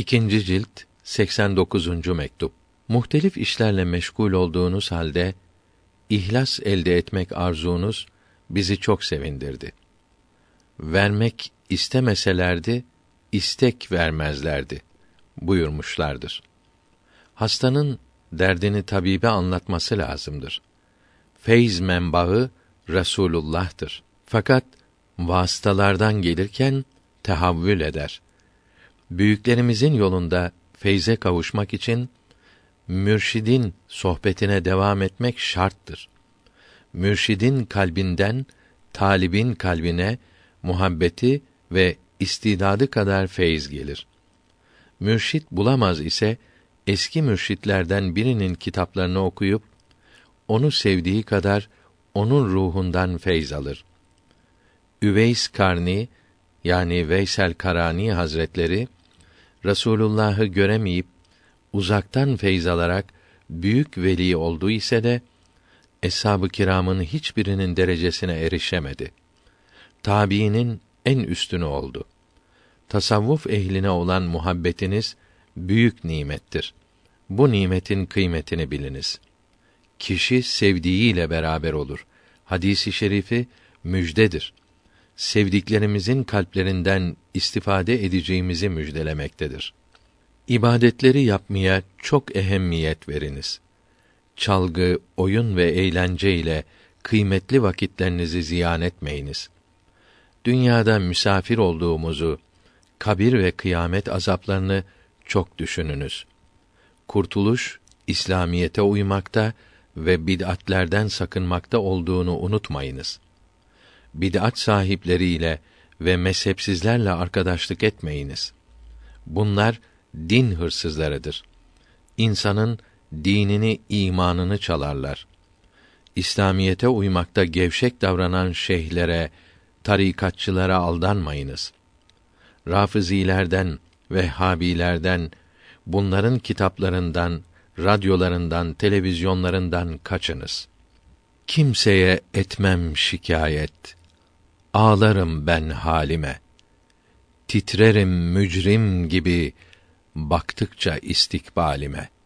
İkinci cilt 89. mektup. Muhtelif işlerle meşgul olduğunuz halde ihlas elde etmek arzunuz bizi çok sevindirdi. Vermek istemeselerdi istek vermezlerdi buyurmuşlardır. Hastanın derdini tabibe anlatması lazımdır. Feyz menbaı Resulullah'tır. Fakat vasıtalardan gelirken tehavvül eder. Büyüklerimizin yolunda feyze kavuşmak için mürşidin sohbetine devam etmek şarttır. Mürşidin kalbinden talibin kalbine muhabbeti ve istidadı kadar feyiz gelir. Mürşit bulamaz ise eski mürşitlerden birinin kitaplarını okuyup onu sevdiği kadar onun ruhundan feyz alır. Üveys Karni yani Veysel Karani Hazretleri Resulullah'ı göremeyip uzaktan feyz alarak büyük veli oldu ise de eshab-ı kiramın hiçbirinin derecesine erişemedi. Tabiinin en üstünü oldu. Tasavvuf ehline olan muhabbetiniz büyük nimettir. Bu nimetin kıymetini biliniz. Kişi sevdiğiyle beraber olur. Hadisi şerifi müjdedir. Sevdiklerimizin kalplerinden istifade edeceğimizi müjdelemektedir. İbadetleri yapmaya çok ehemmiyet veriniz. Çalgı, oyun ve eğlence ile kıymetli vakitlerinizi ziyan etmeyiniz. Dünyada misafir olduğumuzu, kabir ve kıyamet azaplarını çok düşününüz. Kurtuluş İslamiyete uymakta ve bid'atlerden sakınmakta olduğunu unutmayınız. Bid'at sahipleriyle ve mezhepsizlerle arkadaşlık etmeyiniz. Bunlar din hırsızlarıdır. İnsanın dinini, imanını çalarlar. İslamiyete uymakta gevşek davranan şeyhlere, tarikatçılara aldanmayınız. Rafizilerden, Vehhabilerden, bunların kitaplarından, radyolarından, televizyonlarından kaçınız. Kimseye etmem şikayet. Ağlarım ben halime. Titrerim mücrim gibi baktıkça istikbalime.''